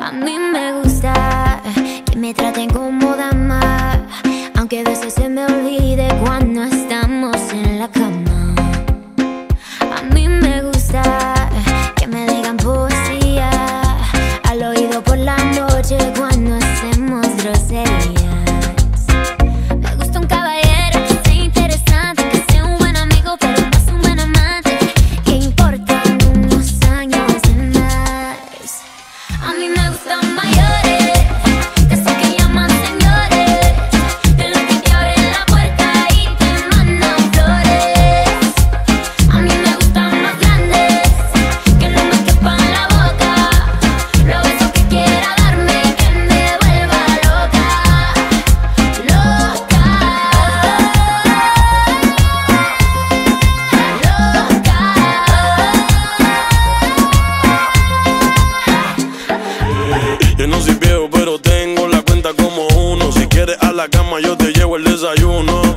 A mí me gusta que me traten como dama, aunque a veces se me olvide cuando estamos en la cama. A mí me gusta. never stop my a la cama, yo te llevo el desayuno.